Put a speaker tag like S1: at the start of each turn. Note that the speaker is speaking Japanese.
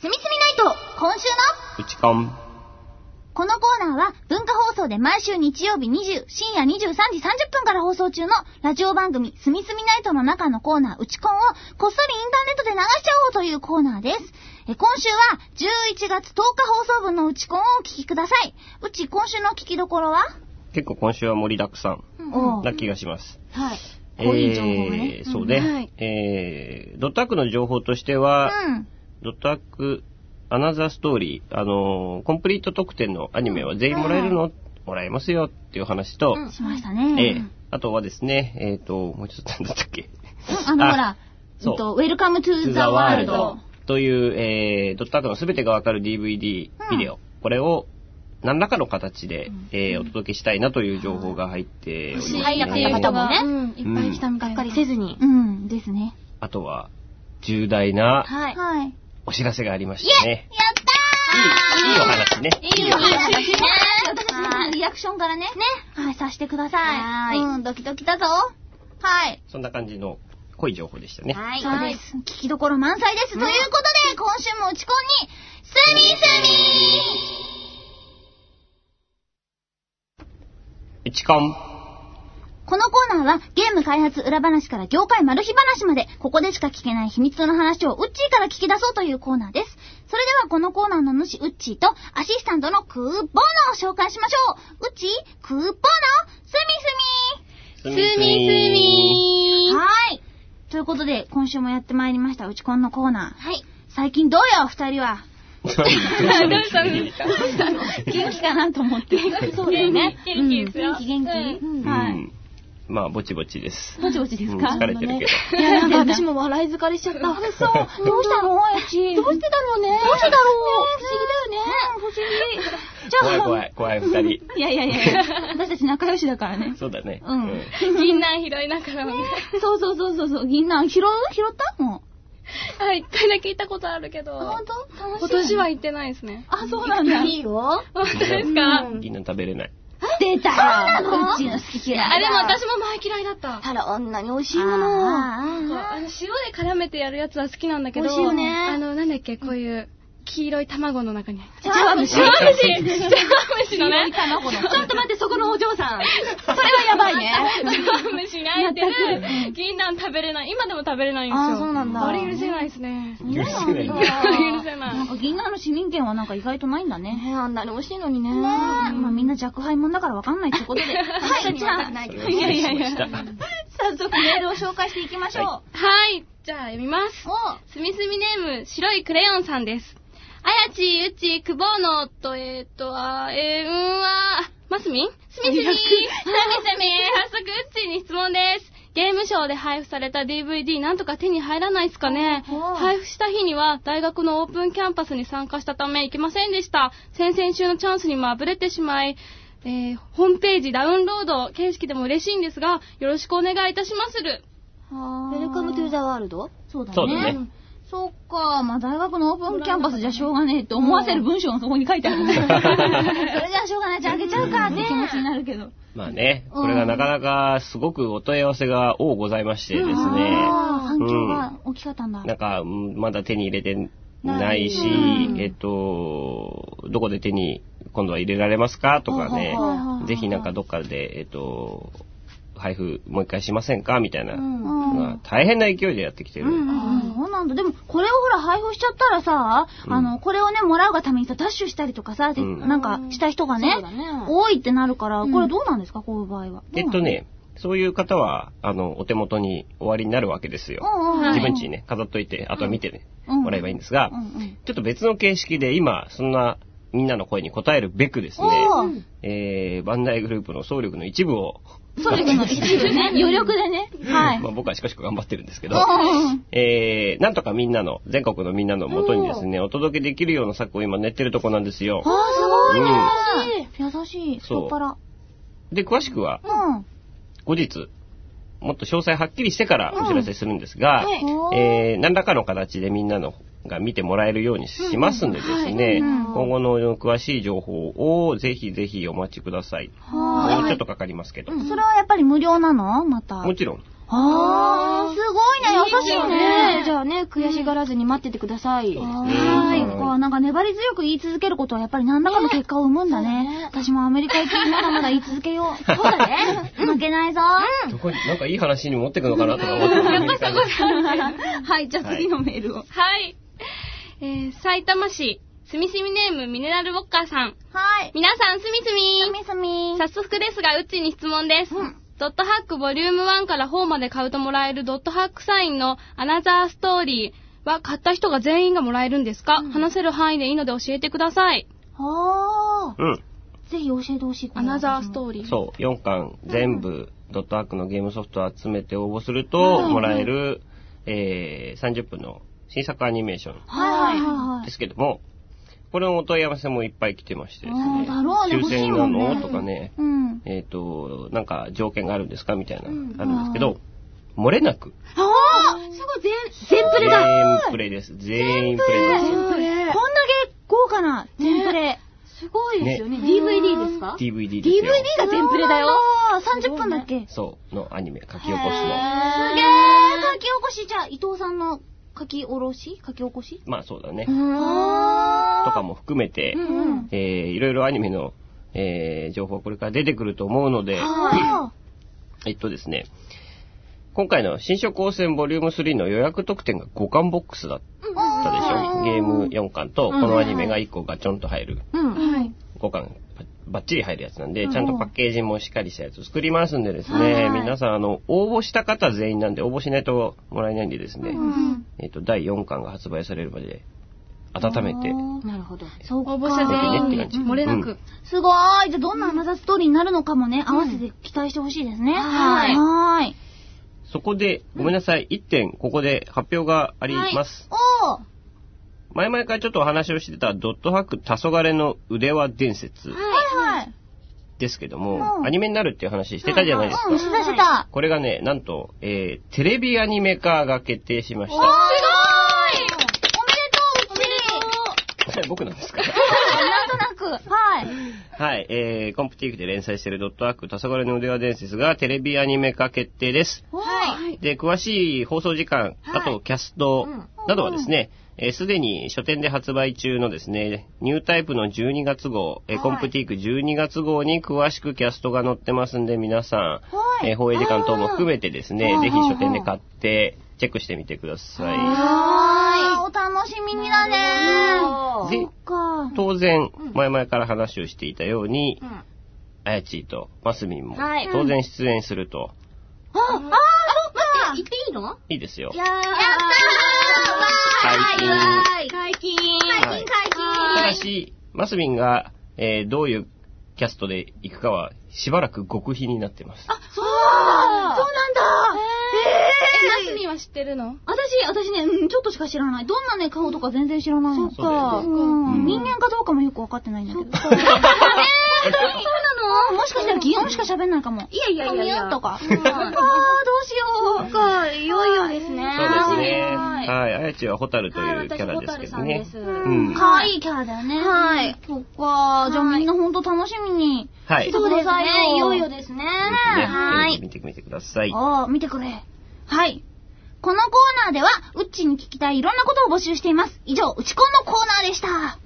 S1: すみすみナイト、今週の
S2: うちこん。
S1: このコーナーは文化放送で毎週日曜日20深夜23時30分から放送中のラジオ番組すみすみナイトの中のコーナーうちコンをこっそりインターネットで流しちゃおうというコーナーです。え今週は11月10日放送分のうちコンをお聞きください。うち今週の聞きどころは？
S2: 結構今週は盛りだくさんな気がします。
S1: はい。
S2: えーそうね。
S3: はい
S2: えー、ドットアックの情報としては、
S1: うん。
S2: ドット hack Another Story、あのーコンプリート特典のアニメは全員もらえるの、もらえますよ。っていう話と、
S1: しました
S2: え
S1: ね。
S2: ーあとはですね、えっ、と、もうちょっとなんだったっけ？
S1: あのほら、
S2: そう。
S1: えっと、ウェ come to The World。
S2: という、えー、ドットアックのすべてがわかる DVD ビデオ、これを何らかの形で、えーお届けしたいなという情報が入っております、ね。
S1: はいやってる方もね
S3: うん、いっぱい来たみたい
S1: がっかりせずに。
S3: う
S1: うん、ですね。
S2: あとは、重大な
S3: はい。
S2: お知らせがありましてね。
S1: た
S2: いい、いいお話ね。
S1: いいお話ね。私のリアクションからね。ね。はい、さしてください。
S3: はーい
S1: うん、ドキドキだぞ。はい。
S2: そんな感じの濃い情報でしたね。
S1: はい。そうです。聞きどころ満載です。ということで、今週も打ち込んに、すみすみ
S2: うちこん。
S1: このコーナーはゲーム開発裏話から業界マル秘話までここでしか聞けない秘密の話をウッチーから聞き出そうというコーナーです。それではこのコーナーの主ウッチーとアシスタントのクーボーノを紹介しましょう。ウッチー、クーボーノ、すみすみ
S2: すみすみ
S1: はい。ということで、今週もやってまいりました、うちこんのコーナー。
S3: はい。
S1: 最近どうよ、二人は。
S3: どうしたんですか
S1: 元気かなと思って。そうだよね。
S3: 元気ですよ
S1: うん元気元気、
S3: うん
S1: はい。
S2: うんまあ、ぼちぼちです。
S1: ぼちぼちですか、
S2: うん疲れてるけど。
S3: いや、なんか私も笑い疲れしちゃった。
S1: そ う。どうしたの？あやち。どうしてだろうね。どうしてだろう。不思議だよね。不思議。じゃあ、
S2: 怖い怖い、怖い二人。
S1: いやいやいや 私たち仲良しだからね。
S2: そうだね。
S1: うん
S3: 銀杏拾いながらもね。
S1: そうそうそうそうそう。銀杏拾う？拾った？も
S3: はい、一回だけ行ったことあるけど。
S1: う。本当？楽しい。
S3: 今年は行ってないですね。
S1: あ、そうなんだ。いいよ。
S3: 本当ですか？
S2: 銀杏食べれない。
S1: 出たよ。そうなの？うちの好き嫌い。
S3: あ、でも私も前嫌いだった。
S1: あら、あんなに美味しいもの。
S3: そう
S1: あ
S3: あの、塩で絡めてやるやつは好きなんだけど。
S1: 美味しいよね
S3: あの、なんだっけ、こういう、黄色い卵の中に
S1: 茶碗蒸し。
S3: 茶碗蒸し茶碗蒸しのね。
S1: 卵の。ちょっと待って、そこのお嬢さん。それはやばいね。
S3: 茶碗蒸しに入ってる銀杏食べれない。今でも食べれないんですよ。
S1: あーそうなんだ
S3: あれ許せないですね。
S2: 許せない。
S3: 許せない
S1: なんか銀杏の市民権はなんか意外とないんだね。
S3: あんなに美味しいのにね。
S1: ねえ。まあみんな若輩者だからわかんないってことで。はい、じゃあ、
S2: それは
S3: いやいやいや
S1: 早速メールを紹介していきましょう。
S3: はい。じゃあ読みます。
S1: お
S3: すみすみネーム、白いクレヨンさんです。あやち、うち、くぼうの、と、えーっと、あ、えー、うんは、ますみ？んすみすみ、すみすみ、早速、うちに質問です。ゲームショーで配布された DVD なんとか手に入らないですかね配布した日には大学のオープンキャンパスに参加したため行けませんでした。先々週のチャンスにもあぶれてしまい、えー、ホームページダウンロード形式でも嬉しいんですが、よろしくお願いいたしまする。
S1: ウ
S4: Welcome to The World？
S1: そうだね。
S2: そうだね
S1: そっか、まあ大学のオープンキャンパスじゃしょうがねえって思わせる文章がそこに書いてあるね。それじゃ
S2: まあね、これがなかなかすごくお問い合わせが多ございましてですね。
S1: 反響が大きかったんだ。
S2: なんか、うんまだ手に入れてないし、
S1: うん。
S2: えっと、どこで手に今度は入れられますかとかね。ぜひなんかどっかで、えっと、配布もう一回しませんか？みたいな。
S1: うん。
S2: のが大変な勢いでやってきてる。
S1: ああそうなんだ。でも、これをほら配布しちゃったらさ、
S2: うん。
S1: あの、これをね、もらうがためにさ、ダッシュしたりとかさ、で
S2: うん。
S1: なんかした人がね多いってなるから、
S4: うん。
S1: これどうなんですか、こういう場合は。
S2: えっとね、そういう方は、あの、お手元に終わりになるわけですよ。
S1: うんうんうん、
S2: 自分家にね、飾っといて、あとは見てね、
S1: うん。
S2: もらえばいいんですが
S1: う、んうん。
S2: ちょっと別の形式で今、そんなみんなの声に応えるべくですね、えー、バンダイグループの総力の一部を、
S1: そうですね、一部ね、余力でね。はい。
S2: まあ僕はしかしく頑張ってるんですけど、
S1: うん
S2: えー、なんとかみんなの、全国のみんなの元にですね、お届けできるような策を今練ってるとこなんですよ。
S1: ああ、すごいね。優しい。
S2: そう
S1: 太っ腹。
S2: で、詳しくは
S1: うん。
S2: 後日、もっと詳細はっきりしてからお知らせするんですが、
S1: うん
S2: えー、何らかの形でみんなのが見てもらえるようにしますんでですね、
S1: うん
S2: 今後の詳しい情報をぜひぜひお待ちください。
S1: は
S2: もうちょっとかかりますけど。
S1: い。それはやっぱり無料なの？また。
S2: もちろん。
S1: あー、すごいね、優しいね。
S4: じゃあね、悔しがらずに待っててください。
S1: はーい。こう、なんか粘り強く言い続けることはやっぱり何らかの結果を生むんだね。私もアメリカ行きまだまだ言い続けよう。そうだね。負けないぞ。
S2: どこに、なんかいい話に持ってくのかな？とか思って
S4: はい、じゃあ次のメールを。
S3: はい。えー、埼玉市、すみすみネームミネラルウォッカーさん。
S1: はい。
S3: 皆さん、すみすみ
S1: すみすみ。
S3: 早速ですが、うっちーに質問です。
S1: うん
S3: ドットハックボリューム1から4まで買うともらえるドットハックサインのアナザーストーリーは買った人が全員がもらえるんですか、話せる範囲でいいので教えてください。
S1: はー。
S2: うん。
S1: ぜひ教えてほしい。
S3: アナザーストーリー。
S2: そう、4巻全部、ドットハックのゲームソフトを集めて応募すると、もらえる、えー、30分の新作アニメーション
S1: はいはいはい
S2: ですけども、これのお問い合わせもいっぱい来てましてです
S1: あ
S2: ね
S1: ーだろうね
S2: 抽選なのとかね、
S1: うん。
S2: えっ、と、なんか条件があるんですかみたいな、あるんですけど、漏れなく、
S1: あーすごい、全、全プレだ。
S2: 全員プレイです。全員プレイです。
S1: こんだけ豪華な全プレ。
S4: すごいですよね。
S2: ね
S4: DVD ですか
S2: ？DVD ですよ。
S1: DVD が全プレだよ。30分だっけ？す
S2: そう、のアニメ、書き起こしの。
S1: げー。書き起こし、じゃあ、伊藤さんの書き下ろし？書き起こし？
S2: まあそうだね。
S1: あ
S2: とかも含めて、
S1: うんうん。
S2: えー、いろいろアニメの、えー、情報これから出てくると思うので、
S1: あ
S2: えっとですね、今回の新書高専ボリューム3の予約特典が5巻ボックスだったでしょ？ゲーム4巻と、このアニメが1個ガチョンと入る、
S1: うん。はい。
S2: 5巻バッチリ入るやつなんで、
S1: うん
S2: ちゃんとパッケージもしっかりしたやつを作りますんでですね、
S1: はい
S2: 皆さん、あの、応募した方全員なんで、応募しないともらえないんでですね、
S1: うん。
S2: えっと、第4巻が発売されるまで、温めて、
S4: なるほど。
S1: そうか。
S3: 応募者全員に
S2: ねって感じ。
S3: 漏れなく。
S2: うん。
S1: すごーい。じゃあ、どんなアナザーストーリーになるのかもね、合わせて期待してほしいですね。
S4: はい。
S1: はーい。
S2: そこで、ごめんなさい、1点、ここで発表があります。
S1: おー。
S2: 前々からちょっとお話をしてた、ドットハック黄昏の腕輪伝説。
S1: はいはい。
S2: ですけども、
S1: うん。
S2: アニメになるっていう話してたじゃないですか。
S1: うん、してたしてた。
S2: これがね、なん。と、えー、テレビアニメ化が決定しました。
S1: いおめでとう、うっち
S2: 僕なんですか
S1: ー なんとなく。はい。
S2: はい、えー、コンプティークで連載しているドットハック黄昏の腕輪伝説がテレビアニメ化決定です。
S1: はい。
S2: で、詳しい放送時間、あとキャストなどはですね、えーすでに書店で発売中のですね、ニュータイプの12月号、えーコンプティーク12月号に詳しくキャストが載ってますんで、皆さん、
S1: はい
S2: えー放映時間等も含めてですねぜひ書店で買って、チェックしてみてくださ
S1: はーい。お楽しみにだね。そっ、か。
S2: 当然、前々から話をしていたように、あやちーとマスミンも
S4: はい。
S2: 当然出演すると、
S1: あ、あー、そっか。
S4: 言っていいの？
S2: いいですよ。
S1: やったー。
S2: 解禁
S1: 解禁
S2: はいただし、マスミンが、えーどういうキャストで行くかは、しばらく極秘になってます。
S1: そうなんだ。そうなんだ
S3: え、マスミンは知ってるの？
S1: 私、私ね、うん、ちょっとしか知らない。どんなね、顔とか全然知らないの。
S2: そうだよね
S1: うん。
S2: うん。
S1: 人間かどうかもよくわかってないんだけど。えー、そうなの？もしかしたら擬音しか喋んないかも。
S4: いやいやいやいや
S1: 擬音とか。あー、
S4: ん
S1: どうしよう。
S4: そっか、いよいよですね。
S2: そうですね。
S1: はい
S2: はい。あやちはホタルというキャラですけどね。うん。
S1: かわいいキャラだよね。
S4: はい。
S1: そっか。じゃあみんなほんと楽しみに
S2: はい。
S1: してくださいよ。
S4: いよいよですね。
S2: ね
S1: はい。
S2: 見てみてください。
S1: おー、見てくれ。はい。このコーナーでは、うっちに聞きたいいろんなことを募集しています。以上、うちこんのコーナーでした。